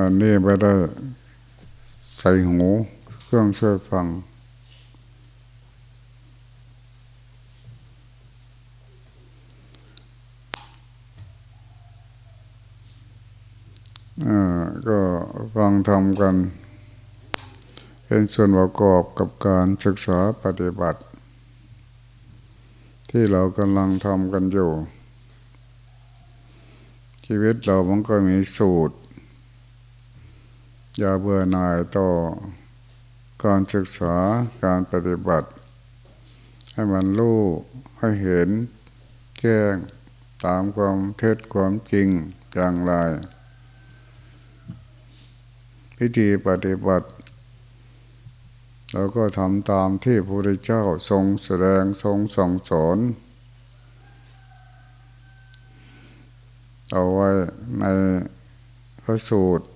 อันนี้ไม่ได้ใส่หูเครื่องช่วยฟัง ก็ฟังทำกัน เป็นส่วนประกอบกับการศึกษาปฏิบัติ ที่เรากำลังทำกันอยู่ ชีวิตเรามันก็มีสูตร อย่าเบื่อหน่ายต่อการศึกษาการปฏิบัติ ให้มันรู้ให้เห็นแก้งตามความเท็จความจริงอย่างไรพิธีปฏิบัติเราก็ทำตามที่พระพุทธเจ้าทรงแสดงทรงส่งสอนเอาไว้ในพระสูตร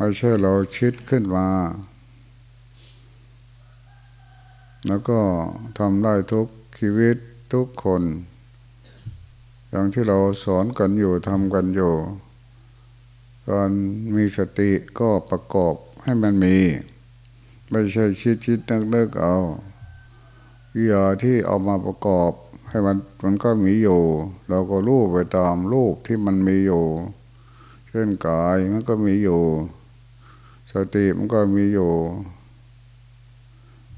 ไม่ใช่เราคิดขึ้นมา แล้วก็ทำได้ทุกชีวิตทุกคน อย่างที่เราสอนกันอยู่ทำกันอยู่การมีสติก็ประกอบให้มันมี ไม่ใช่คิดคิดนึกนึกเอาวิยาที่เอามาประกอบให้มันมันก็มีอยู่ เราก็รู้ไปตามรูปที่มันมีอยู่ เช่นกายมันก็มีอยู่ สติมันก็มีอยู่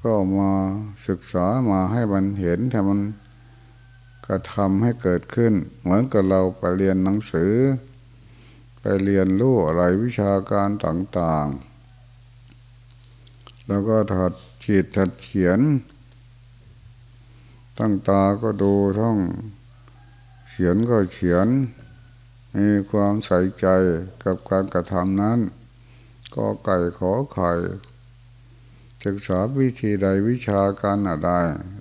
ก็มาศึกษามาให้มันเห็นทำมันกระทำให้เกิดขึ้น เหมือนกับเราไปเรียนหนังสือ ไปเรียนรู้อะไรวิชาการต่างๆ แล้วก็ถัดขีดถัดเขียน ตั้งตาก็ดูท่อง เขียนก็เขียนมีความใส่ใจกับการกระทำนั้น ก็ไก่ขอไข่ศึกษาวิธีใดวิชาการอะไร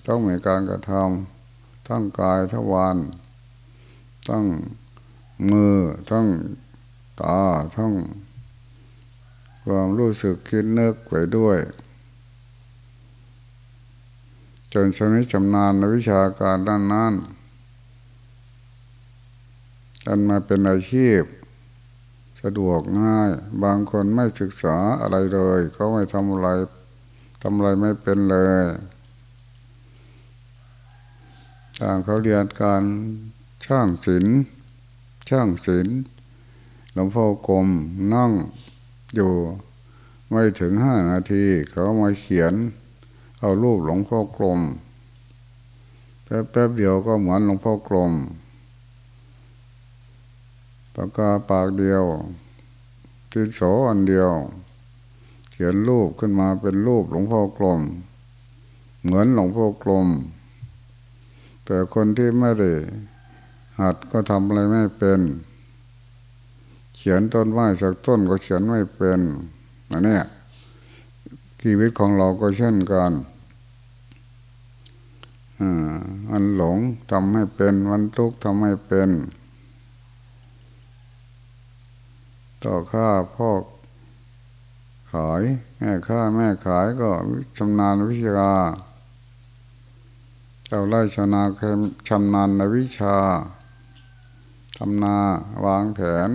ต้องมีการกระทำทั้งกายทวารทั้งมือทั้งตาทั้งความรู้สึกคิดนึกไปด้วย จนชำนิชำนาญในวิชาการด้านนั้นจนมาเป็นอาชีพ สะดวกง่าย บางคนไม่ศึกษาอะไรเลยเขาไม่ทำอะไรทำอะไรไม่เป็นเลยต่างเขาเรียนการช่างศิลป์ช่างศิลป์หลวงพ่อกรมนั่งอยู่ไม่ถึงห้านาที เขามาเขียน เอารูปหลวงพ่อกรมแป๊บๆเดียวก็เหมือนหลวงพ่อกรม ปากกาปากเดียวตินโสอันเดียว เขียนรูปขึ้นมาเป็นรูปหลวงพ่อกรมเหมือนหลวงพ่อกรมแต่คนที่ไม่ได้หัดก็ทำอะไรไม่เป็น เขียนต้นไม้สักต้นก็เขียนไม่เป็นอันนี้ชีวิตของเราก็เช่นกันมันหลงทำให้เป็นมันทุกข์ทำให้เป็น ต่อค่าพ่อขายแม่ค่าแม่ขายก็ชำนาญวิชาเจ้าไร่ชนาชำนาญในวิชาทำนาวางแผน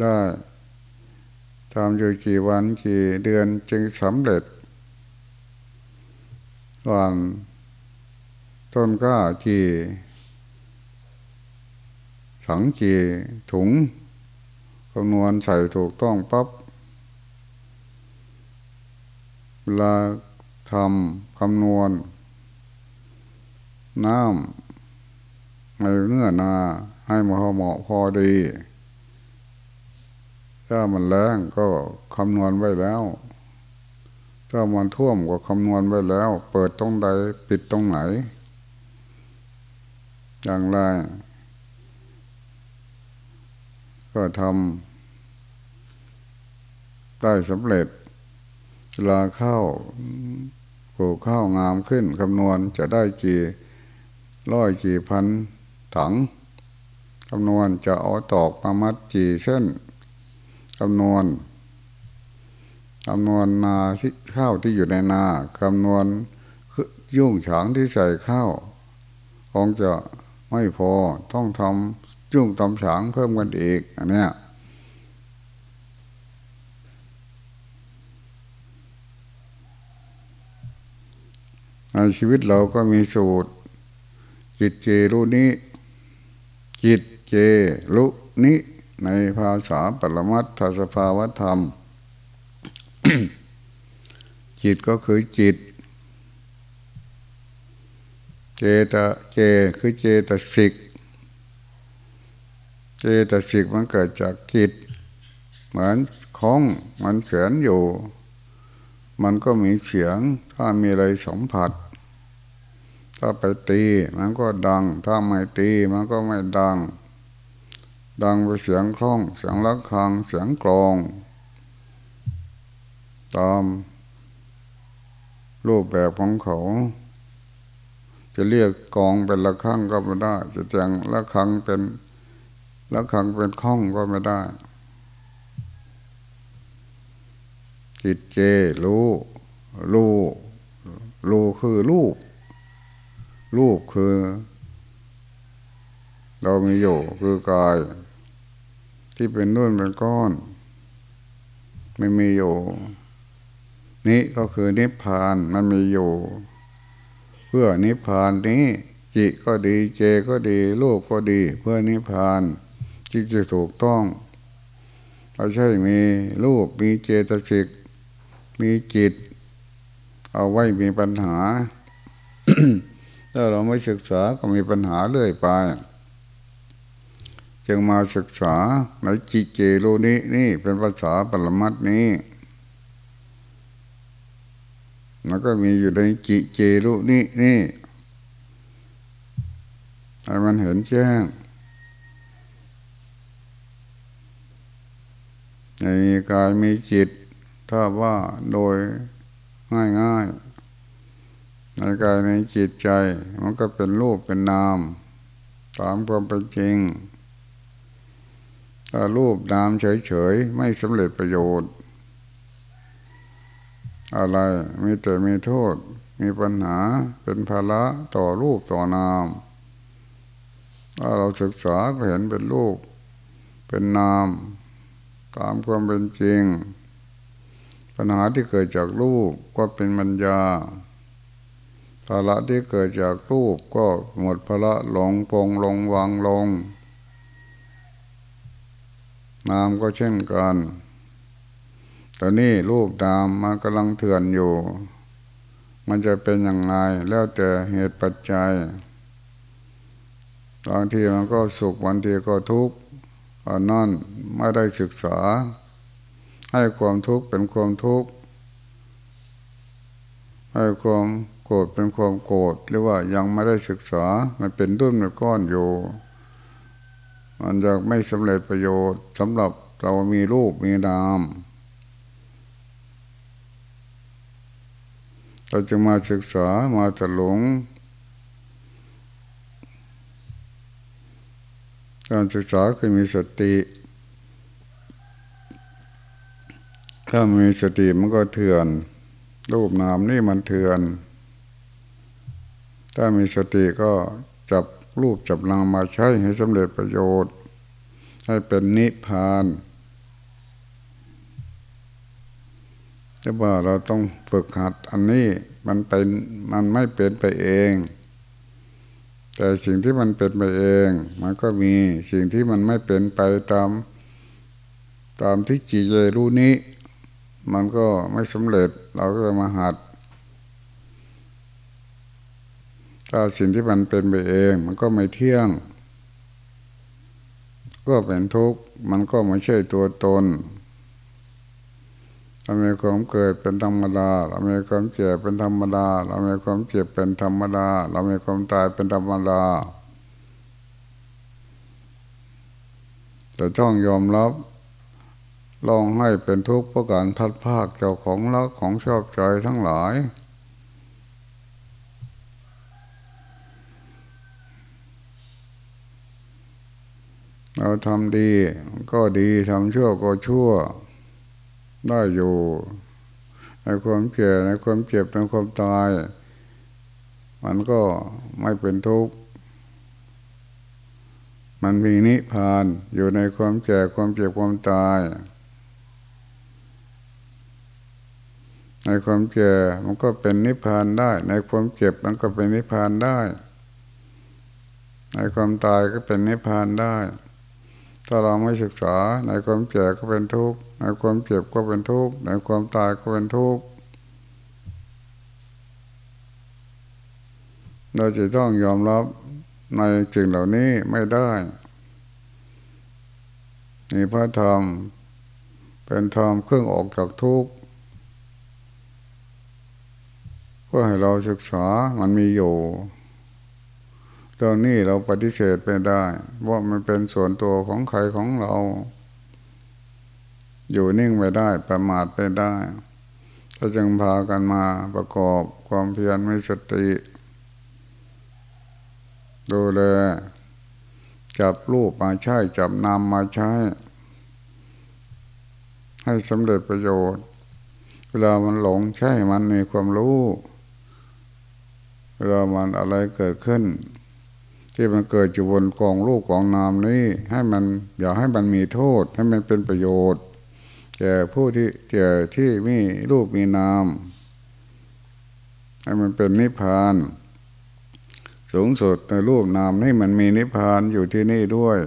ได้ทำอยู่กี่วันกี่เดือนจึงสำเร็จก่อนต้นก้ากี่ ถังกี่ถุงคำนวณใส่ถูกต้องปับ๊บเวลาทำคำนวณ น้ำในเนื้อนา ให้มาเหมาะพอดี ถ้ามันแรงก็คำนวณไว้แล้ว ถ้ามันท่วมก็คำนวณไว้แล้ว เปิดตรงใดปิดตรงไหน อย่างไร ก็ทำได้สำเร็จเวลาเข้าปลูกข้าวงามขึ้นคำนวณจะได้กี่ร้อยกี่พันถังคำนวณจะเอาตอกมามัดกี่เส้นคำนวณคำนวณนาที่ข้าวที่อยู่ในนาคำนวณยุ่งฉางที่ใส่ข้าวคงจะไม่พอต้องทำ จุ่งตำฉางเพิ่มกันอีกอันเนี้ยในชีวิตเราก็มีสูตร จิตเจรุนี้จิตเจรุนิในภาษาปรมัตถสภาวธรรม จิตก็คือจิต เจตเจคือเจตสิก เจตสิกมันเกิดจากจิตเหมือนคล้องมันเขียนอยู่ มันก็มีเสียง ถ้ามีอะไรสัมผัส ถ้าไปตี มันก็ดัง ถ้าไม่ตีมันก็ไม่ดัง ดังไปเสียงคล้อง เสียงลักคังเสียงกรอง ตาม รูปแบบของเขา จะเรียกกองเป็นละคังก็ไม่ได้ จะแจงละคังเป็น และคังเป็นข้องก็ไม่ได้จิตเจรู้รู้รู้คือรูป รูปคือ เรามีอยู่คือกาย ที่เป็นนุ่นเป็นก้อน ไม่มีอยู่ นี่ก็คือนิพพานมันมีอยู่ เพื่อนิพพานนี้จิก็ดีเจก็ดีลูกก็ดี เพื่อนิพพาน จิตจะถูกต้องเราใช่มีลูกมีเจตสิกมีจิต เอาไว้มีปัญหา ถ้าเราไม่ศึกษาก็มีปัญหาเรื่อยไป จึงมาศึกษาในจิเจโรนี้นี่เป็นภาษาปรมัตนี้แล้วก็มีอยู่ในจิเจรุนี้นี่ให้มันเห็นแจ้ง ในกายมีจิต ถ้าว่าโดยง่ายง่ายในกายในจิตใจ มันก็เป็นรูปเป็นนาม ตามความเป็นจริง ถ้ารูปนามเฉยๆ ไม่สำเร็จประโยชน์ อะไรมีแต่มีโทษ มีปัญหาเป็นภาระต่อรูปต่อนาม ถ้าเราศึกษาก็เห็นเป็นรูป เป็นนาม ตามความเป็นจริง ปัญหาที่เกิดจากรูปก็เป็นมัญญาภาระที่เกิดจากรูปก็หมดภาระหลงปงลงวางลง นามก็เช่นกันตอนนี้รูปนามมันกำลังเถื่อนอยู่ มันจะเป็นอยังไงแล้วแต่เหตุปัจจัยบางทีมันก็สุขบางทีก็ทุกข์ อันนั่นไม่ได้ศึกษา ให้ความทุกข์เป็นความทุกข์ให้ความโกรธเป็นความโกรธหรือว่ายังไม่ได้ศึกษา มันเป็นดุ้นเป็นก้อนอยู่ มันจะไม่สำเร็จประโยชน์สำหรับเรามีรูปมีนามเราจะมาศึกษามาถลุง การศึกษาคือมีสติ ถ้ามีสติมันก็เถื่อน รูปนามนี่มันเถื่อน ถ้ามีสติก็จับรูปจับนามมาใช้ให้สำเร็จประโยชน์ ให้เป็นนิพพานจะว่าเราต้องฝึกหัดอันนี้มันเป็นมันไม่เป็นไปเอง แต่สิ่งที่มันเป็นไปเอง มันก็มีสิ่งที่มันไม่เป็นไปตาม ตามที่จีเยรู้นี้ มันก็ไม่สำเร็จเราก็เลยมาหัดถ้าสิ่งที่มันเป็นไปเอง มันก็ไม่เที่ยง ก็เป็นทุกข์มันก็ไม่ใช่ตัวตน เรามีความเกิดเป็นธรรมดา เรามีความเจ็บเป็นธรรมดา เรามีความเจ็บเป็นธรรมดา เรามีความตายเป็นธรรมดาจะต้องยอมรับลองให้เป็นทุกข์เพราะการทัดภาคเจ้าของรักของชอบใจทั้งหลาย เราทำดีก็ดีทำชั่วก็ชั่ว ได้อยู่ ในความเจ็บในความเจ็บในความตาย มันก็ไม่เป็นทุกข์มันมีนิพพานอยู่ในความแก่ความเจ็บความตาย ในความแก่มันก็เป็นนิพพานได้ ในความเจ็บมันก็เป็นนิพพานได้ ในความตายก็เป็นนิพพานได้ ถ้าเราไม่ศึกษาในความแก่ก็เป็นทุกข์ในความเจ็บก็เป็นทุกข์ในความตายก็เป็นทุกข์เราจะต้องยอมรับในสิ่งเหล่านี้ไม่ได้นี่พระธรรมเป็นธรรมเครื่องออกจากทุกข์เพื่อให้เราศึกษามันมีอยู่ เรื่องนี้เราปฏิเสธไม่ได้ ว่ามันเป็นส่วนตัวของใครของเรา อยู่นิ่งไม่ได้ประมาทไม่ได้ถ้าจึงพากันมาประกอบความเพียรไม่สติ ดูแลจับรูปมาใช้จับนามมาใช้ ให้สำเร็จประโยชน์ เวลามันหลงใช่มันมีความรู้เวลามันอะไรเกิดขึ้น ที่มันเกิดอยู่บนกองรูปกองนามนี้ ให้มันอย่าให้มันมีโทษ ให้มันเป็นประโยชน์แก่ผู้ที่แก่ที่มีรูปมีนาม ให้มันเป็นนิพพาน สูงสุดในรูปนามนี่มันมีนิพพานอยู่ที่นี่ด้วย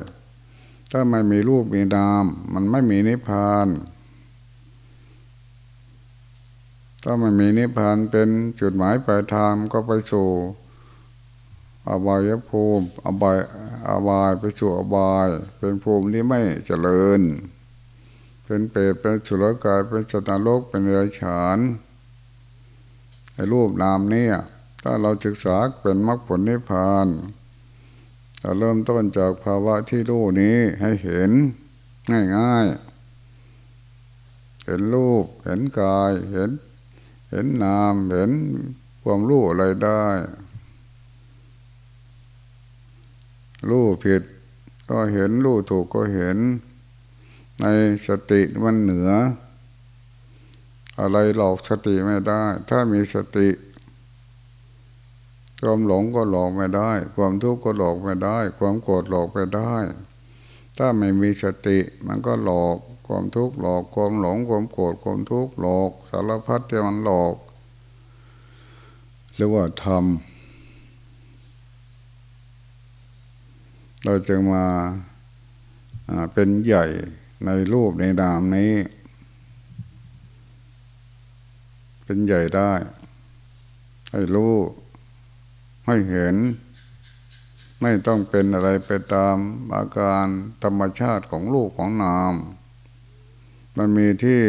ถ้าไม่มีรูปมีนาม มันไม่มีนิพพานถ้ามันมีนิพพานเป็นจุดหมายปลายทางก็ไปสู่ อบายภูมิอบายอบายไปสู่อบาย เป็นภูมิที่ไม่เจริญ เป็นเปรตเป็นสุรกายเป็นสตาโลกเป็นเรฉานไอ้รูปนามเนี่ยถ้าเราศึกษาเป็นมรรคผลนิพพานเราเริ่มต้นจากภาวะที่รู้นี้ให้เห็นง่ายๆ เห็นรูป เห็นกาย เห็น เห็นนาม เห็นความรู้อะไรได้ รู้ผิดก็เห็นรู้ถูกก็เห็น ในสติมันเหนือ อะไรหลอกสติไม่ได้ ถ้ามีสติความหลงก็หลอกไม่ได้ ความทุกข์ก็หลอกไม่ได้ ความโกรธหลอกไม่ได้ ถ้าไม่มีสติมันก็หลอก ความทุกข์หลอก ความหลง ความโกรธ ความทุกข์หลอก สารพัดที่มันหลอก เรียกว่าทำ เราจึงมาเป็นใหญ่ในรูปในนามนี้ เป็นใหญ่ได้ ให้รู้ให้เห็น ไม่ต้องเป็นอะไรไปตามอาการธรรมชาติของลูกของนาม มันมีที่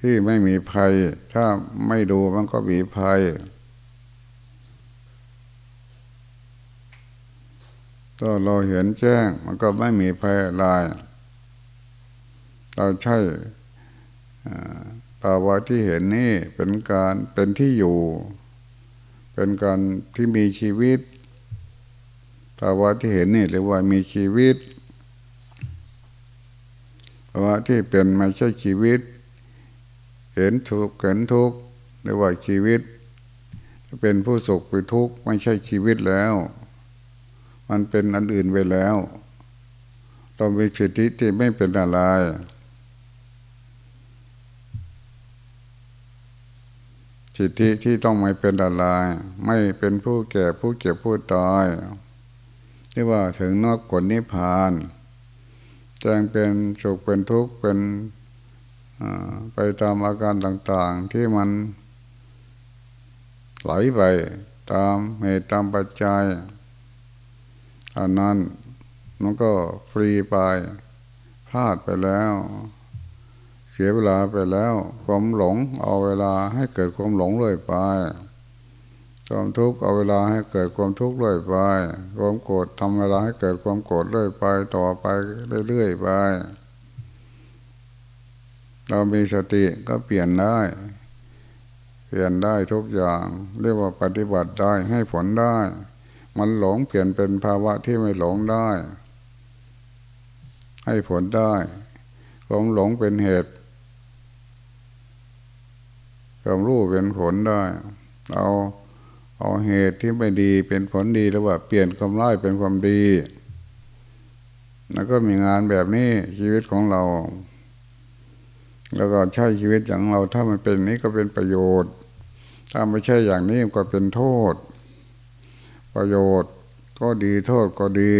ที่ไม่มีภัย ถ้าไม่ดูมันก็มีภัย ถ้าเราเห็นแจ้งมันก็ไม่มีภัยอะไรเราใช่ภาวะที่เห็นนี่เป็นการเป็นที่อยู่ เป็นการที่มีชีวิตภาวะที่เห็นนี่เรียกว่ามีชีวิตภาวะที่เป็นไม่ใช่ชีวิต เห็นทุกข์เห็นทุกข์เรียกว่าชีวิต เป็นผู้สุขไปทุกข์ไม่ใช่ชีวิตแล้ว มันเป็นอันอื่นไปแล้วเรามีสิทธิที่ไม่เป็นอะไรสิทธิที่ต้องไม่เป็นอะไรไม่เป็นผู้แก่ผู้เก็บผู้ตายที่ว่าถึงนอกกฎนิพพานแจงเป็นสุขเป็นทุกข์เป็นไปตามอาการต่างๆ ที่มันไหลไปตามเหตุตามปัจจัย อันนั้นมันก็ฟรีไปพลาดไปแล้ว เสียเวลาไปแล้ว ความหลงเอาเวลาให้เกิดความหลงเลยไป ความทุกข์เอาเวลาให้เกิดความทุกข์เลยไป ความโกรธทำเวลาให้เกิดความโกรธเลยไป ต่อไปเรื่อยๆไป เรามีสติก็เปลี่ยนได้ เปลี่ยนได้ทุกอย่าง เรียกว่าปฏิบัติได้ให้ผลได้ มันหลงเปลี่ยนเป็นภาวะที่ไม่หลงได้ ให้ผลได้ความหลงเป็นเหตุความรู้เป็นผลได้ เอาเอาเหตุที่ไม่ดีเป็นผลดีแล้วว่า เปลี่ยนความร้ายเป็นความดี แล้วก็มีงานแบบนี้ชีวิตของเรา แล้วก็ใช้ชีวิตอย่างเรา ถ้ามันเป็นนี้ก็เป็นประโยชน์ ถ้าไม่ใช่อย่างนี้ก็เป็นโทษ ประโยชน์ก็ดีโทษก็ดี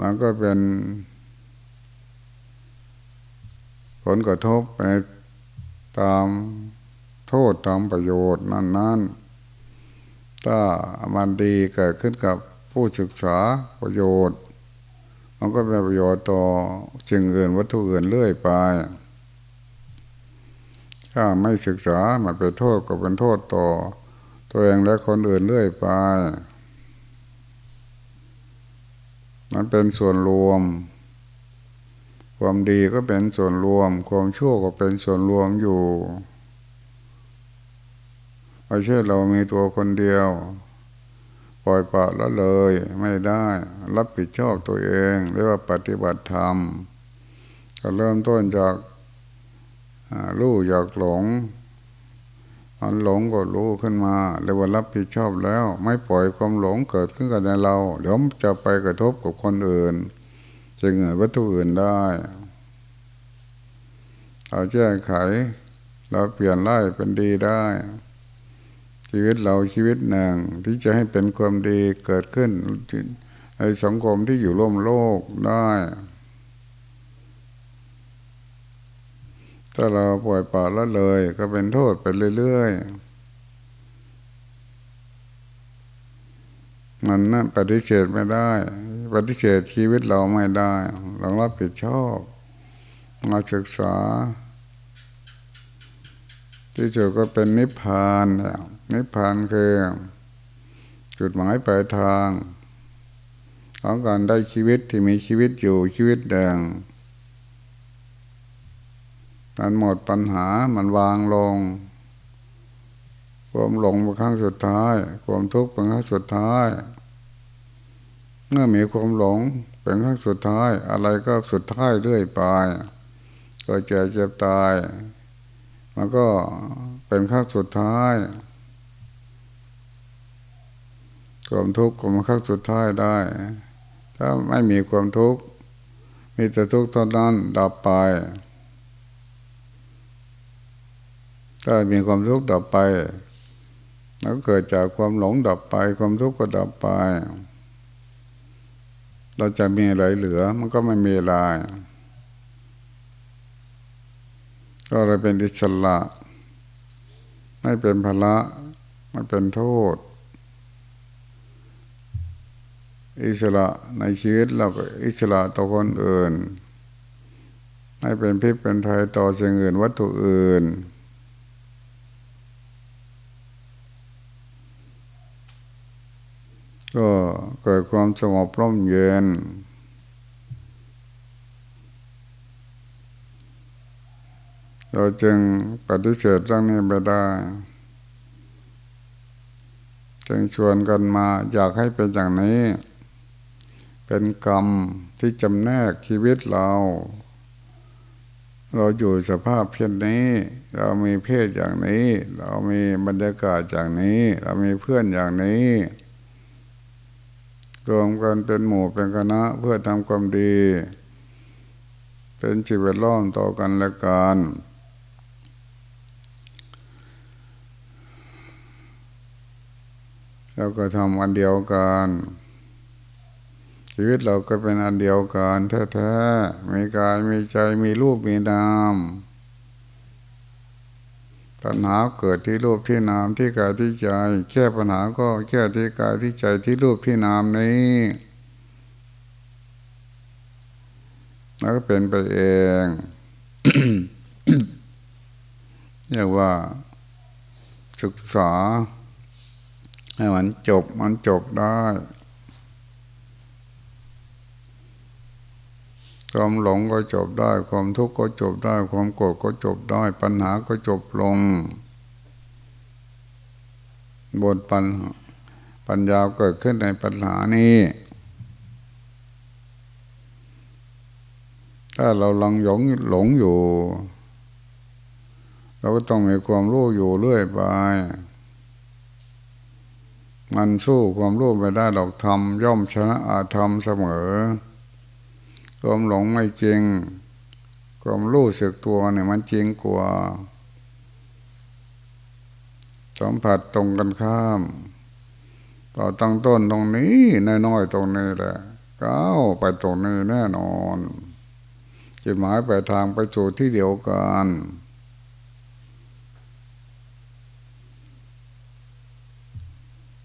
มันก็เป็น ผลกระทบไปตามโทษตามประโยชน์นั่นๆ ถ้ามันดีเกิดขึ้นกับผู้ศึกษาประโยชน์ มันก็เป็นประโยชน์ต่อสิ่งอื่นวัตถุอื่นเรื่อยไป ถ้าไม่ศึกษามันเป็นโทษก็เป็นโทษต่อ ตัวเองและคนอื่นเรื่อยไป มันเป็นส่วนรวม ความดีก็เป็นส่วนรวม ความชั่วก็เป็นส่วนรวมอยู่ไม่ใช่เรามีตัวคนเดียว ปล่อยปละละเลยไม่ได้ รับผิดชอบตัวเองเรียกว่าปฏิบัติธรรม ก็เริ่มต้นจากรู้อยากหลง มันหลงก็รู้ขึ้นมาเรียกว่ารับผิดชอบแล้ว ไม่ปล่อยความหลงเกิดขึ้นกับในเรา เดี๋ยวจะไปกระทบกับคนอื่น จะเงินวัตถุอื่นได้เราแก้ไข เราเปลี่ยนไล่เป็นดีได้ ชีวิตเราชีวิตหนึ่งที่จะให้เป็นความดีเกิดขึ้นในสังคมที่อยู่ร่วมโลกได้ ถ้าเราปล่อยปละละเลย ก็เป็นโทษไปเรื่อยๆ มันนั่นปฏิเสธไม่ได้ ปฏิเสธชีวิตเราไม่ได้ เรารับผิดชอบ มาศึกษา ที่จุดก็เป็นนิพพานนิพพานคือ จุดหมายปลายทางของการได้ชีวิตที่มีชีวิตอยู่ชีวิตแดง มันหมดปัญหามันวางลง ความหลงเป็นครั้งสุดท้าย ความทุกข์เป็นครั้งสุดท้าย เมื่อมีความหลงเป็นครั้งสุดท้าย อะไรก็สุดท้ายเรื่อยไปก็เจ็บเจ็บตาย มันก็เป็นครั้งสุดท้ายความทุกข์ก็มาครั้งสุดท้ายได้ ถ้าไม่มีความทุกข์ มีแต่ทุกข์ตอนนั้นดับไป ถ้ามีความทุกข์ดับไปแล้วเกิดจากความหลงดับไป ความทุกข์ก็ดับไป เราจะมีอะไรเหลือ มันก็ไม่มีอะไรก็เลยเป็นอิสระไม่เป็นภาระไม่เป็นโทษ อิสระในชีวิตเราก็อิสระต่อคนอื่นไม่เป็นพิษเป็นภัยต่อสิ่งอื่นวัตถุอื่น ก็เกิดความสงบร่มเย็น เราจึงปฏิเสธเรื่องนี้ไม่ได้ จึงชวนกันมาอยากให้เป็นอย่างนี้ เป็นกรรมที่จำแนกชีวิตเรา เราอยู่สภาพเพียงนี้ เรามีเพศอย่างนี้ เรามีบรรยากาศอย่างนี้ เรามีเพื่อนอย่างนี้ รวมกันเป็นหมู่เป็นคณะเพื่อทำความดี เป็นชีวิตล้อมต่อกันและกันเราก็ทำอันเดียวกันชีวิตเราก็เป็นอันเดียวกันแท้ๆมีกายมีใจมีรูปมีนาม ปัญหาเกิดที่รูปที่นามที่กายที่ใจแก้ปัญหาก็แก้ที่กายที่ใจที่รูปที่นามนี้แล้วก็เป็นไปเองเรียกว่าศึกษาให้มันจบมันจบได้ ความหลงก็จบได้ ความทุกข์ก็จบได้ ความโกรธก็จบได้ ปัญหาก็จบลงบทปัญปัญญาเกิดขึ้นในปัญหานี้ ถ้าเราลังหลงหลงอยู่ เราก็ต้องมีความรู้อยู่เรื่อยไป มันสู้ความรู้ไม่ได้หรอกทำย่อมชนะอาธรรมเสมอ ความหลงไม่จริง ความรู้สึกตัวเนี่ยมันจริงกว่าสัมผัสตรงกันข้าม ต่อตั้งต้นตรงนี้น้อยๆตรงนี้แหละก้าวไปตรงนี้แน่นอนจุดหมายไปทางไปสู่ที่เดียวกัน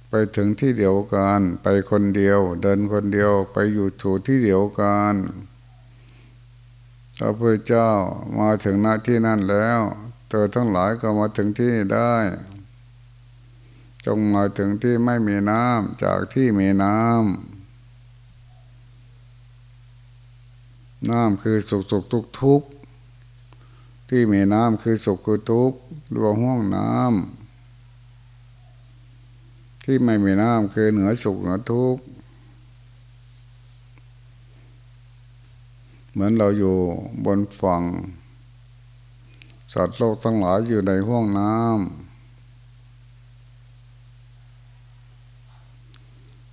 ไปถึงที่เดียวกัน ไปคนเดียว เดินคนเดียว ไปอยู่ถูที่เดียวกันพระพุทธเจ้ามาถึงหน้าที่นั่นแล้ว เธอทั้งหลายก็มาถึงที่ได้ จงมาถึงที่ไม่มีน้ำจากที่มีน้ำน้ำคือสุขสุขทุกทุกที่มีน้ำคือสุขคือทุกดวงห้องน้ำ ที่ไม่มีน้ำคือเหนือสุขเหนือทุกข์เหมือนเราอยู่บนฝั่ง สัตว์โลกทั้งหลายอยู่ในห้องน้ำ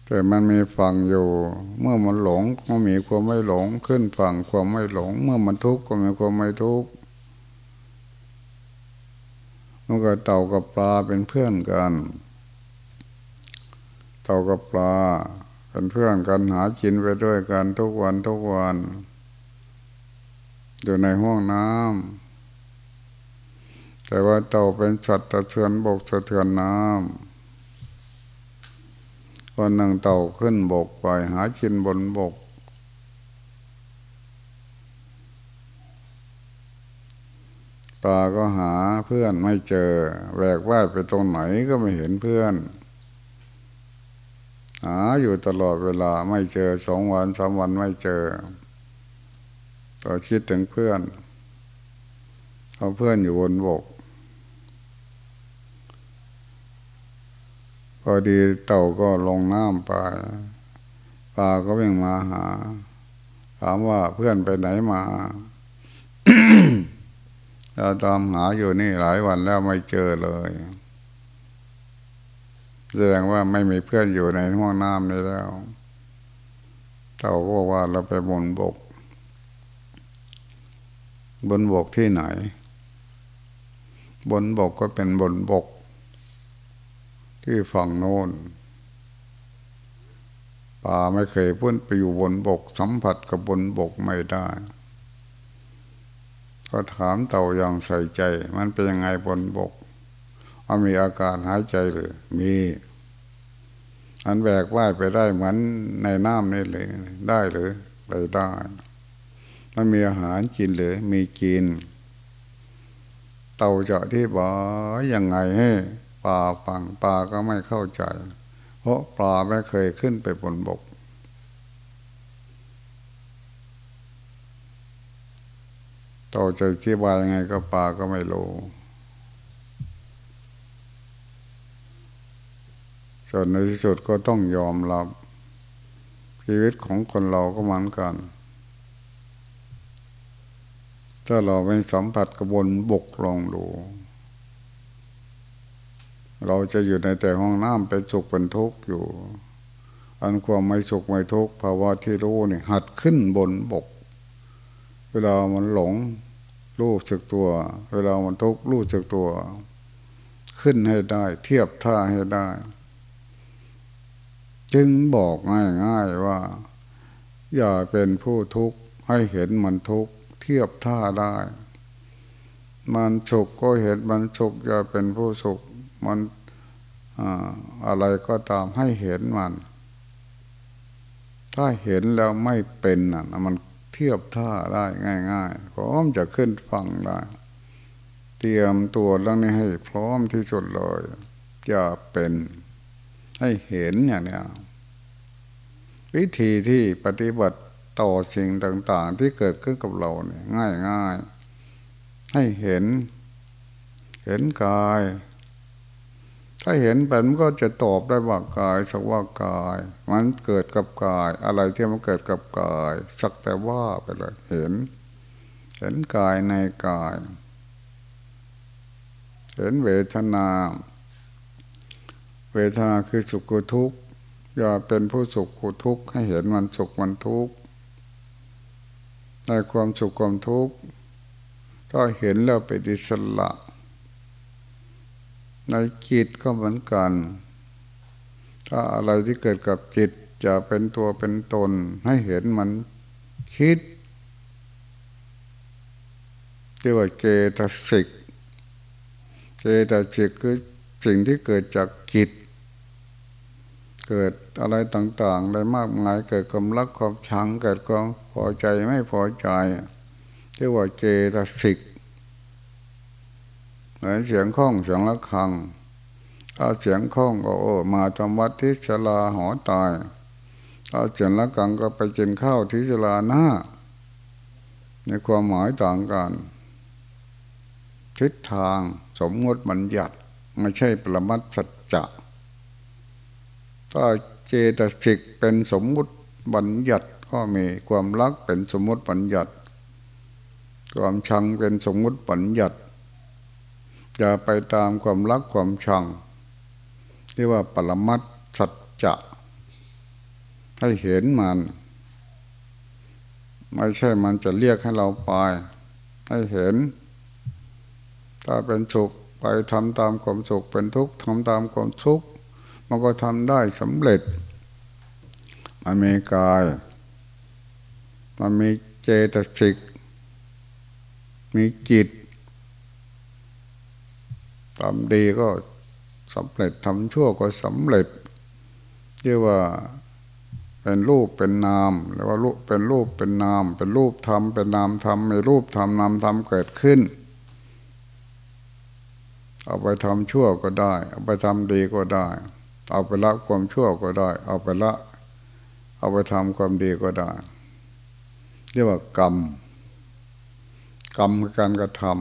แต่มันมีฝั่งอยู่ เมื่อมันหลงก็มีความไม่หลงขึ้นฝั่งความไม่หลง เมื่อมันทุกข์ก็มีความไม่ทุกข์มันก็เต่ากับปลาเป็นเพื่อนกัน เต่ากับปลาเป็นเพื่อนกันหากินไปด้วยกันทุกวันทุกวัน อยู่ในห้องน้ำแต่ว่าเต่าเป็นสัตว์สะเทือนบกสะเทือนน้ำวันหนึ่งเต่าขึ้นบกไปหากินบนบก ปลาก็หาเพื่อนไม่เจอแหวกว่ายไปตรงไหนก็ไม่เห็นเพื่อน หาอยู่ตลอดเวลาไม่เจอสองวันสามวันไม่เจอก็คิดถึงเพื่อนเอาเพื่อนอยู่บนบก พอดีเต่าก็ลงน้ำไปปลาก็วิ่งมาหา ถามว่าเพื่อนไปไหนมาเราตามหาอยู่นี่หลายวันแล้วไม่เจอเลย แสดงว่าไม่มีเพื่อนอยู่ในห้องน้ำนี้แล้วเต่าก็ว่าเราไปบนบก บนบกที่ไหน บนบกก็เป็นบนบก ที่ฝั่งโน้นป่าไม่เคยพุ่นไปอยู่บนบก สัมผัสกับบนบกไม่ได้ ก็ถามเต่าอย่างใส่ใจ มันเป็นยังไงบนบก เอามีอาการหายใจหรือ มีอันแบกว่ายไปได้เหมือนในน้ำนี่เลยได้หรือไปได้มันมีอาหารกินหรือมีกิน เต่าจาะที่บอยังไงให้ปลาฟังปลาก็ไม่เข้าใจ เพราะปลาไม่เคยขึ้นไปบนบก เต่าจะที่บายยังไงก็ปลาก็ไม่รู้ จนในที่สุดก็ต้องยอมรับ ชีวิตของคนเราก็เหมือนกัน ถ้าเราไม่สัมผัสกระบนบกลองดู เราจะอยู่ในแต่ห้องน้ำเป็นสุขเป็นทุกข์อยู่ อันความไม่สุขไม่ทุกข์ภาวะที่รู้นี่หัดขึ้นบนบก เวลามันหลงรู้สึกตัว เวลามันทุกข์รู้สึกตัว ขึ้นให้ได้ เทียบท่าให้ได้ จึงบอกง่ายๆว่า อย่าเป็นผู้ทุกข์ให้เห็นมันทุกข์เทียบท่าได้ มันสุขก็เห็นมันสุขอย่าเป็นผู้สุขมันอะไรก็ตามให้เห็นมัน ถ้าเห็นแล้วไม่เป็นน่ะ มันเทียบท่าได้ง่ายๆพร้อมจะขึ้นฟังได้ เตรียมตัวแล้วนี่ให้พร้อมที่สุดเลยอย่าเป็น ให้เห็นอย่างนี้วิธีที่ปฏิบัติต่อสิ่งต่าง ๆ ที่เกิดขึ้นกับเราเนี่ยง่ายง่ายให้เห็น เห็นกาย ถ้าเห็นไปมันก็จะตอบได้ว่ากายสักว่ากาย มันเกิดกับกาย อะไรที่มันเกิดกับกาย สักแต่ว่าไปเลยเห็น เห็นกายในกาย เห็นเวทนา เวทนาคือสุขคือทุกข์อย่าเป็นผู้สุขผู้ทุกข์ให้เห็นมันสุขมันทุกข์ในความสุขความทุกข์ถ้าเห็นแล้วไปดิสละในจิตก็เหมือนกัน ถ้าอะไรที่เกิดกับจิตจะเป็นตัวเป็นตน ให้เห็นมันคิดเรียกว่าเกตสิกเกตสิกคือสิ่งที่เกิดจากจิต เกิดอะไรต่างๆอะไรมากมายเกิดความรักความชังเกิดความพอใจไม่พอใจเรียกว่าเจตสิกเหมือนเสียงข้องเสียงละคังถ้าเสียงข้องก็โอ้มาทำวัดที่ชลาหอตายถ้าเสียงละคังก็ไปกินข้าวที่ชลาหน้า ในความหมายต่างกันทิศทางสมมติบัญญัติไม่ใช่ประมัตสัจจะ ถ้าเจตสิกเป็นสมมุติบัญญัติก็มีความรักเป็นสมมุติบัญญัติ ความชังเป็นสมมุติบัญญัติอย่าไปตามความรักความชังเรียกว่าปรมัตสัจจะให้เห็นมัน ไม่ใช่มันจะเรียกให้เราไป ให้เห็น ถ้าเป็นสุขไปทำตามความสุขเป็นทุกข์ทำตามความทุกข์ มันก็ทำได้สำเร็จ มันมีกาย มันมีเจตสิก มีจิตทำดีก็สำเร็จทำชั่วก็สำเร็จเรียกว่าเป็นรูปเป็นนามหรือว่ารูปเป็นรูปเป็นนาม เป็นรูปธรรมเป็นนามธรรมมีรูปธรรมนามธรรมเกิดขึ้น เอาไปทำชั่วก็ได้ เอาไปทำดีก็ได้ เอาไปละความชั่วก็ได้ เอาไปละ เอาไปทำความดีก็ได้ เรียกว่ากรรม กรรมคือการกระทำ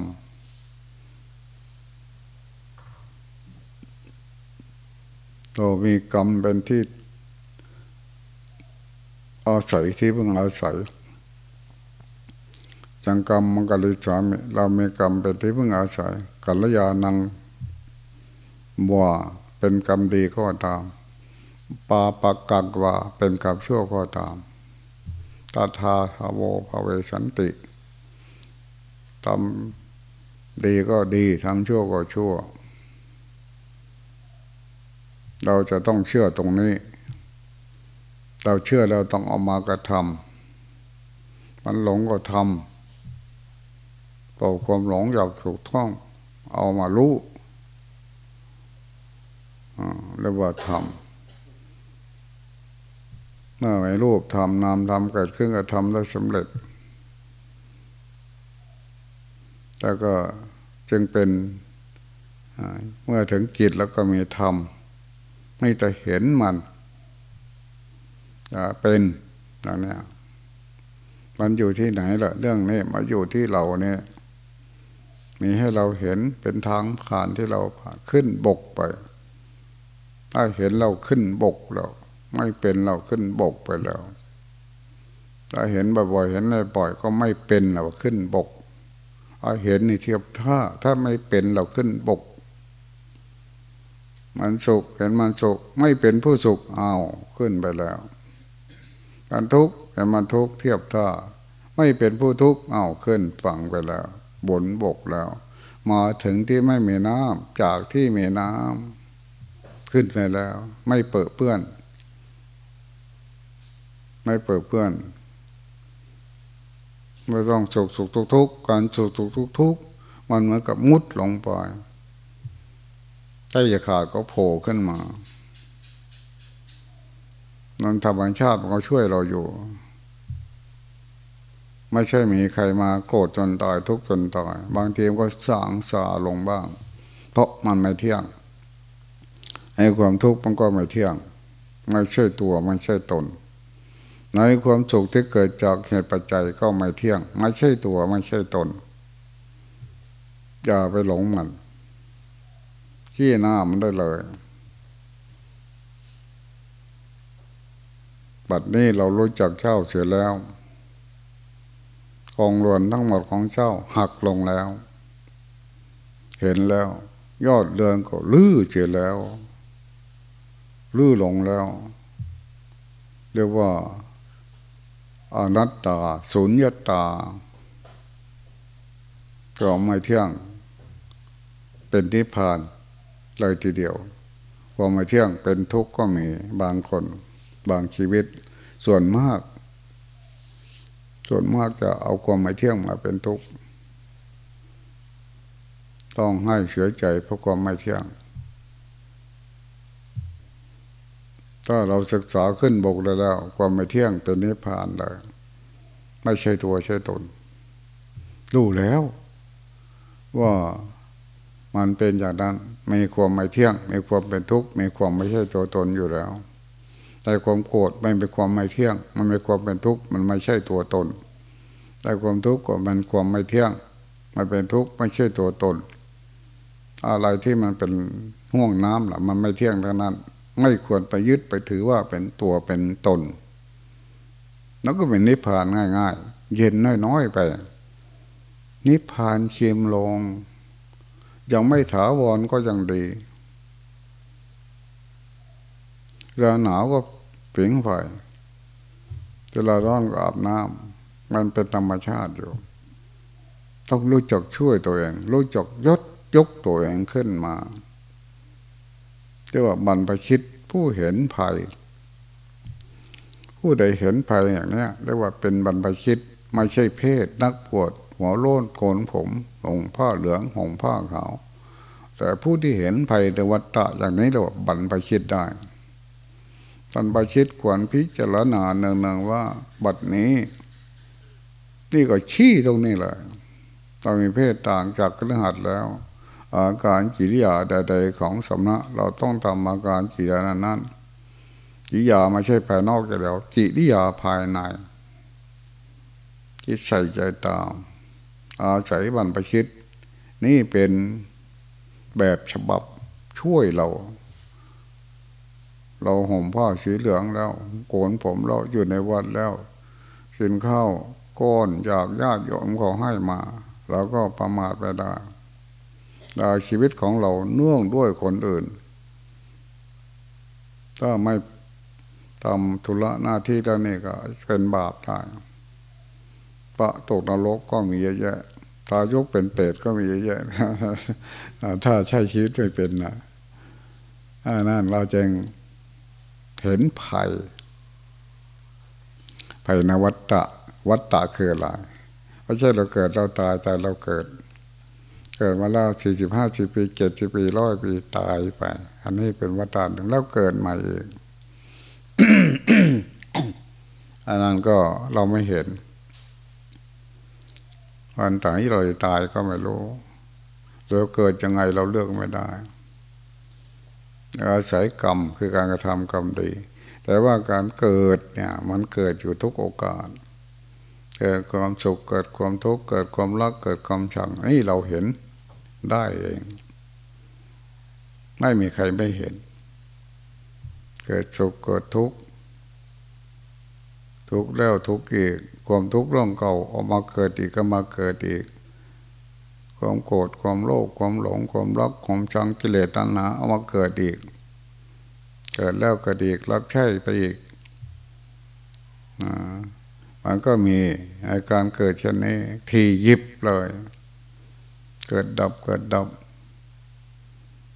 เรามีกรรมเป็นที่อาศัยที่พึ่งอาศัยจังกรรมมันกลิสามิเรามีกรรมเป็นที่พึ่งอาศัยกัลยาณังบัว เป็นกรรมดีก็ตาม ปาปากกักว่าเป็นกรรมชั่วก็ตามตาทาทาโวภาเวสันติทำดีก็ดีทำชั่วก็ชั่ว เราจะต้องเชื่อตรงนี้ เราเชื่อเราต้องเอามากระทำมันหลงก็ทำเป่าความหลงอยากถูกท่อง เอามารู้ เรียกว่าทำเมื่อไม่รูปทำนามทำเกิดขึ้นก็ทำได้สำเร็จแต่ก็จึงเป็นเมื่อถึงกิจแล้วก็มีธรรมไม่แต่เห็นมันเป็นอย่างนี้มันอยู่ที่ไหนล่ะ เรื่องนี้มาอยู่ที่เราเนี่ย มีให้เราเห็นเป็นทางผ่านที่เราผ่านขึ้นบกไป ถ้าเห็นเราขึ้นบกแล้ว ไม่เป็นเราขึ้นบกไปแล้ว ถ้าเห็นบ่อยๆเห็นบ่อยก็ไม่เป็นเราขึ้นบกถ้าเห็นนี่เทียบท่าถ้าไม่เป็นเราขึ้นบก มันสุขเห็นมันสุขไม่เป็นผู้สุขเอาขึ้นไปแล้วการทุกข์เห็นมันทุกข์เทียบท่าไม่เป็นผู้ทุกข์เอาขึ้นฝั่งไปแล้ว บนบกแล้ว มาถึงที่ไม่มีน้ำจากที่มีน้ำ ขึ้นไปแล้ว ไม่เปิดเพื่อน ไม่เปิดเพื่อนไม่ต้องสุขสุขทุกทุกการสุขสุขทุกทุกมันเหมือนกับมุดลงไปถ้าจะขาดก็โผล่ขึ้นมานันธรรมชาติมันก็ช่วยเราอยู่ ไม่ใช่มีใครมาโกรธจนตายทุกจนตาย บางทีมก็สางสาลงบ้าง เพราะมันไม่เที่ยง ไอ้ความทุกข์มันก็ไม่เที่ยง ไม่ใช่ตัวไม่ใช่ตน ในความสุขที่เกิดจากเหตุปัจจัยก็ไม่เที่ยง ไม่ใช่ตัวไม่ใช่ตน อย่าไปหลงมันขี้หน้ามันได้เลยบัดนี้เรารู้จักเช่าเสียแล้วกองรวนทั้งหมดของเช่าหักลงแล้ว เห็นแล้ว ยอดเรือนก็ลื้อเสียแล้ว ลื้อหลงแล้ว เรียกว่าอนัตตาสุญญตาก็ไม่เที่ยง เป็นนิพพานเลยทีเดียวความไม่เที่ยงเป็นทุกข์ก็มีบางคนบางชีวิต ส่วนมาก ส่วนมากจะเอาความไม่เที่ยงมาเป็นทุกข์ต้องให้เสียใจเพราะความไม่เที่ยง ถ้าเราศึกษาขึ้นบกแล้ว ความไม่เที่ยงเป็นนิพพานเลยไม่ใช่ตัวใช่ตน รู้แล้ว ว่ามันเป็นอย่างนั้นมีความไม่เที่ยง มีความเป็นทุกข์มีความไม่ใช่ตัวตนอยู่แล้ว แต่ความโกรธไม่เป็นความไม่เที่ยง มันมีความเป็นทุกข์มันไม่ใช่ตัวตน แต่ความทุกข์ก็มันความไม่เที่ยง มันเป็นทุกข์ไม่ใช่ตัวตน อะไรที่มันเป็นห่วงน้ำล่ะ มันไม่เที่ยงทั้งนั้น ไม่ควรไปยึดไปถือว่าเป็นตัวเป็นตน แล้วก็เป็นนิพพานง่าย ๆ เย็นน้อยๆไป นิพพานเค็มลง ยังไม่ถาวรก็ยังดีเวลาหนาวก็ผิงไฟเวลาร้อนก็อาบน้ำมันเป็นธรรมชาติอยู่ ต้องรู้จักช่วยตัวเอง รู้จักยดยกตัวเองขึ้นมา เรียกว่าบรรพชิตผู้เห็นภัย ผู้ใดเห็นภัยอย่างนี้เรียกว่าเป็นบรรพชิตไม่ใช่เพศนักปวดหัวโล้นโกนผมห่มผ้าเหลืองห่มผ้าขาวแต่ผู้ที่เห็นภัยในวัฏฏะอย่างนี้เรียกว่าบรรพชิตได้บรรพชิตควรพิจารณาเนืองๆว่า บัดนี้ นี่ก็ชี้ตรงนี้เลยเรามีเพศต่างจากกระหัดแล้ว อาการกิริยาใดๆของสำนักเราต้องทำอาการกิริยานั้นกิริยาไม่ใช่ภายนอกอย่างเดียวกิริยาภายในคิดใส่ใจตาม อาศัยบรรพชิต นี่เป็นแบบฉบับช่วยเรา เราห่มผ้าสีเหลืองแล้ว โกนผมเราอยู่ในวัดแล้วกินข้าวก้อนอยากญาติโยมเขาให้มา เราก็ประมาทไปได้ แต่ชีวิตของเราเนื่องด้วยคนอื่น ถ้าไม่ทำธุระหน้าที่แล้วนี่ก็เป็นบาปได้ปะตกนรกก็มีเยอะแยะตายกเป็นเปรตก็มีเยอะแยะถ้าใช้ชีวิตไม่เป็นนะนั่นเราจึงเห็นภัยภัยนวัตตะ วัตตะคืออะไรไม่ใช่เราเกิดเราตายแต่เราเกิด เกิดมาแล้วสี่สิบห้าสิบปีเจ็ดสิบปีร้อยปีตายไป อันนี้เป็นวัฏฏะหนึ่งแล้วเกิดใหม่เองอันนั้นก็เราไม่เห็นวันต่างที่เราจะตายก็ไม่รู้เราเกิดยังไงเราเลือกไม่ได้อาศัยกรรมคือการกระทำกรรมดี แต่ว่าการเกิดเนี่ย มันเกิดอยู่ทุกโอกาส เกิดความสุขเกิดความทุกข์เกิดความรักเกิดความชังนี่เราเห็นได้เอง ไม่มีใครไม่เห็น เกิดสุขเกิดทุกข์ทุกข์แล้วทุกข์อีกความทุกข์ร่องเก่าออกมาเกิดอีกก็มาเกิดอีก ความโกรธความโลภความหลง ความรักความชังกิเลสตัณหาเอามาเกิดอีก เกิดแล้วเก็อีกรับใช้ไปอีกอ่า มันก็มีอาการเกิดเช่นนี้ ทียิบเลย เกิดดับเกิดดับ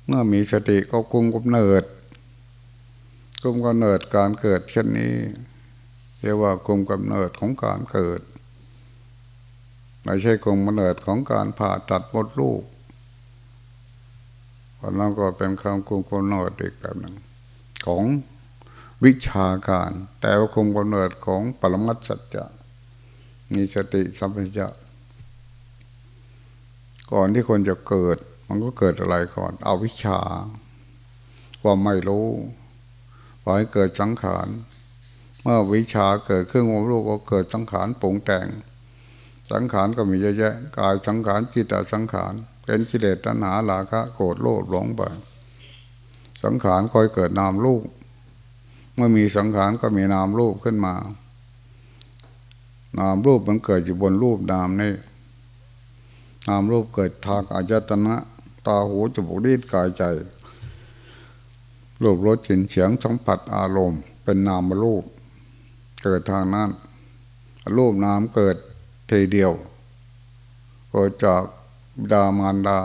เมื่อมีสติก็คุมกำเนิด คุมกำเนิดการเกิดเช่นนี้ เรียกว่าคุมกำเนิดของการเกิดไม่ใช่คุมกำเนิดของการผ่าตัดมดลูกคนนั้นก็เป็นคำคุมกำเนิดอีกแบบหนึ่งของ วิชาการ แต่ว่าคุมกำเนิดของปรมัตสัจจะมีสติสัมปชัญญะก่อนที่คนจะเกิด มันก็เกิดอะไรก่อน เอาวิชา ความไม่รู้ปล่อยเกิดสังขารเมื่อวิชาเกิดเครื่องมรู้ก็เกิดสังขารปรุงแต่ง สังขารก็มีเยอะแยะกายสังขารจิตสังขาร เป็นกิเลสตัณหาลาคะโกรธโลภหลงไปสังขารคอยเกิดนามรูป เมื่อมีสังขารก็มีนามรูปขึ้นมา นามรูปมันเกิดอยู่บนรูปนามนี่นามรูปเกิดทางอายตนะ ตาหูจมูกลิ้นกายใจ รูปรสกลิ่นเสียงสัมผัสอารมณ์ เป็นนามรูป เกิดทางนั้นรูปนามเกิดทีเดียวเกิดจากดามารดา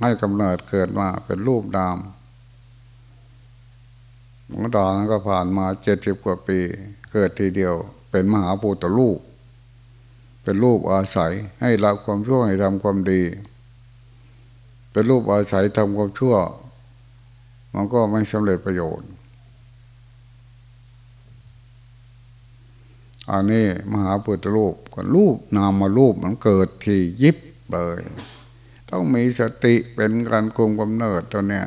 ให้กำเนิดเกิดมาเป็นรูปนาม หลวงตานั้นก็ผ่านมาเจ็ดสิบกว่าปี เกิดทีเดียว เป็นมหาภูตลูก เป็นรูปอาศัยให้ละความชั่วให้ทำความดี เป็นรูปอาศัยทำความชั่ว มันก็ไม่สำเร็จประโยชน์อันนี้มหาพุทธรูปก็รูปนามารูปมันเกิดทียิบเลย ต้องมีสติเป็นการคุมกำเนิดตัวเนี้ย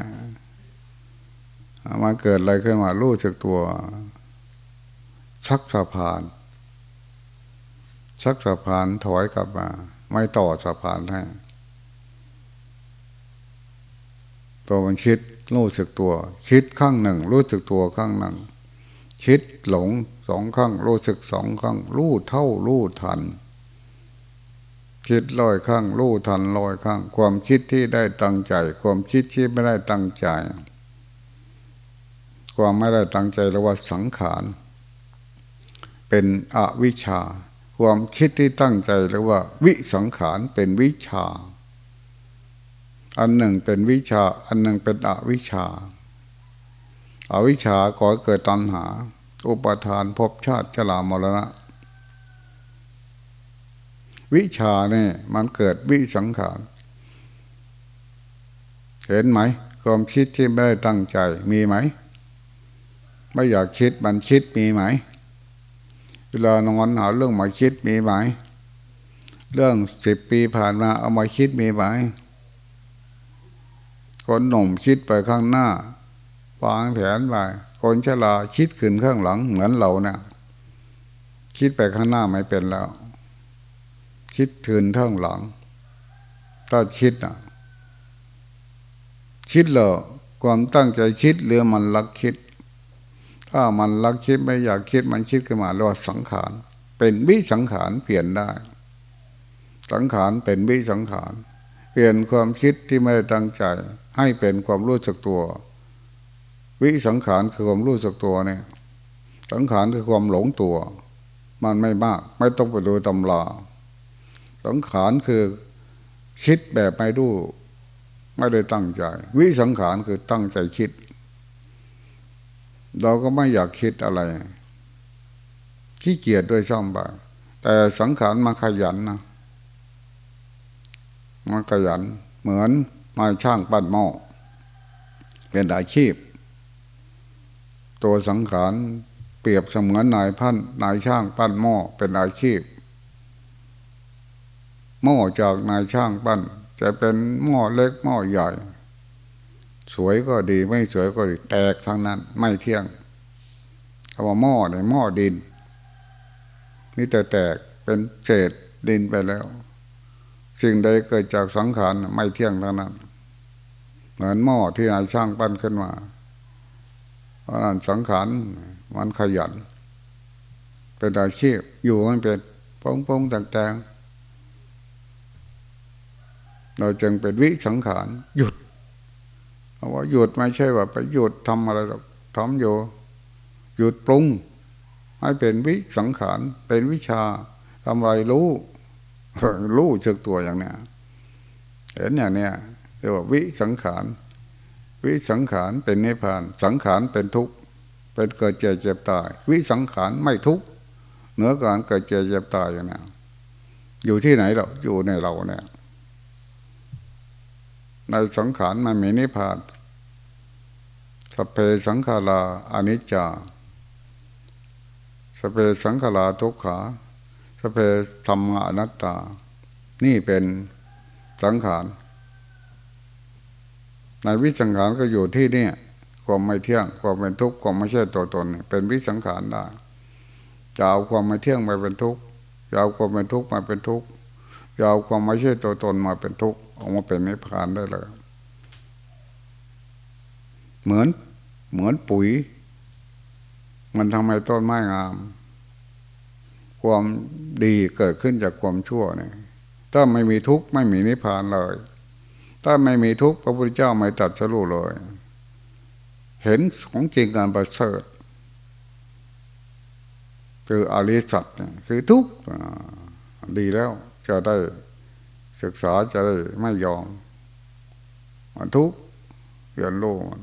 มาเกิดอะไรขึ้นมารู้สึกตัว ชักสะพาน ชักสะพานถอยกลับมา ไม่ต่อสะพานให้ตัวมันคิดรู้สึกตัว คิดข้างหนึ่ง รู้สึกตัวข้างหนึ่ง คิดหลงสองข้างรู้สึกสองข้างรู้เท่ารู้ทัน คิดลอยข้างรู้ทันลอยข้าง ความคิดที่ได้ตั้งใจ ความคิดที่ไม่ได้ตั้งใจ ความไม่ได้ตั้งใจเรียกว่าสังขารเป็นอวิชชา ความคิดที่ตั้งใจเรียกว่า วิสังขารเป็นวิชา อันหนึ่งเป็นวิชา อันหนึ่งเป็นอวิชชาอาวิชชาก่อเกิดตัณหา อุปทานภพชาติชรามรณะ วิชาเนี่ยมันเกิดวิสังขาร เห็นไหม ความคิดที่ไม่ได้ตั้งใจมีไหม ไม่อยากคิดมันคิดมีไหม เวลานอนหาเรื่องมาคิดมีไหม เรื่องสิบปีผ่านมาเอามาคิดมีไหมคนหนุ่มคิดไปข้างหน้าวางแผนไปคนชราคิดขึ้นข้างหลังเหมือนเราเนี่ยคิดไปข้างหน้าไม่เป็นแล้ว คิดถึนข้างหลังถ้าคิดอะคิดเหรอความตั้งใจคิดหรือมันลักคิด ถ้ามันรักคิดไม่อยากคิดมันคิดขึ้นมาเรียกว่าสังขาร เป็นวิสังขารเปลี่ยนได้ สังขารเป็นวิสังขาร เปลี่ยนความคิดที่ไม่ตั้งใจ ให้เป็นความรู้สึกตัว วิสังขารคือความรู้สึกตัวเนี่ย สังขารคือความหลงตัว มันไม่มาก ไม่ต้องไปดูตำราสังขารคือคิดแบบไม่รู้ไม่ได้ตั้งใจ วิสังขารคือตั้งใจคิด เราก็ไม่อยากคิดอะไรขี้เกียจด้วยซ้ำไปแต่สังขารมาขยันนะมาขยัน เหมือนมาช่างปั้นหม้อเป็นอาชีพ ตัวสังขารเปรียบเสมือนนายพันนายช่างปั้นหม้อเป็นอาชีพหม้อจากนายช่างปั้นจะเป็นหม้อเล็กหม้อใหญ่ สวยก็ดีไม่สวยก็ดีแตกทั้งนั้น ไม่เที่ยงคำว่าหม้อเนี่ยหม้อดินนี่แต่แตกเป็นเศษดินไปแล้ว สิ่งใดเกิดจากสังขารไม่เที่ยงทั้งนั้นเหมือนหม้อที่นายช่างปั้นขึ้นมาเพราะนั้นสังขารมันขยัน เป็นอาชีพอยู่มันเป็นปงปงต่างๆเราจึงเป็นวิสังขารหยุด ราะว่าหยุดไม่ใช่ว่าไปหยุดทำอะไรหรอกทำอยู่ หยุดปรุง ให้เป็นวิสังขาร เป็นวิชาทำอะไรรู้ รู้เจึกตัวอย่างเนี้ยเห็นอย่างเนี้ยเรียกว่าวิสังขาร วิสังขารเป็นนิพพาน สังขารเป็นทุกข์ เป็นเกิดเจ็บเจ็บตาย วิสังขารไม่ทุกข์ เหนือการเกิดเจ็บเจ็บตายอย่างเนี้ยอยู่ที่ไหนเราอยู่ในเราเนี่ย ในสังขารมันมีนิพพานสเปสังขาราอนิจจาสเปสังขาราทุกขาสเปธรรมอนัตตา นี่เป็นสังขารในวิสังขารก็อยู่ที่นี่ความไม่เที่ยงความเป็นทุกข์ความไม่ใช่ตัวตน เป็นวิสังขารได้จะเอาความไม่เที่ยงมาเป็นทุกข์จะเอาความเป็นทุกข์มาเป็นทุกข์จะเอาความไม่ใช่ตัวตนมาเป็นทุกข์ ออกมาเป็นนิพพานได้เลย เหมือนเหมือนปุ๋ย มันทำให้ต้นไม้งาม ความดีเกิดขึ้นจากความชั่วเนี่ยถ้าไม่มีทุกข์ไม่มีนิพพานเลย ถ้าไม่มีทุกข์พระพุทธเจ้าไม่ตัดสรู้เลย เห็นของจริงการประเสริฐคืออริสัตคือทุกข์ดีแล้วจะได้ ศึกษาจะได้ไม่ยอม มันทุกข์เรียนรู้มัน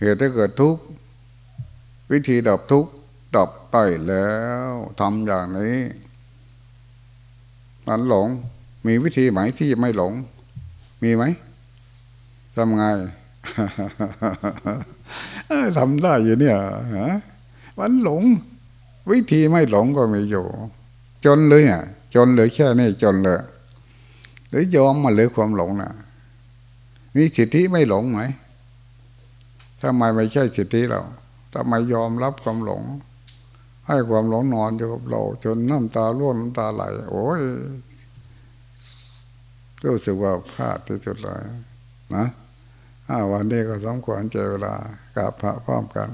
เหตุให้เกิดทุกข์วิธีดับทุกข์ดับไปแล้วทำอย่างนี้มันหลง มีวิธีไหมที่ไม่หลง มีไหมทำไงทำได้อยู่เนี่ยมันหลง วิธีไม่หลงก็มีอยู่ จนเลยเนี่ยจนเลยแค่นี้จนเลย หรือยอมมาเลยความหลงนะมีสิทธิไม่หลงไหมทำไมไม่ใช่สิทธิเราทำไมยอมรับความหลง ให้ความหลงนอนอยู่กับเรา จนน้ำตาร่วงน้ำตาไหล โอ้ยรู้สึกว่าพลาดที่สุดเลยนะวันนี้ก็สมควรเจเวลากับพระพร้อมกัน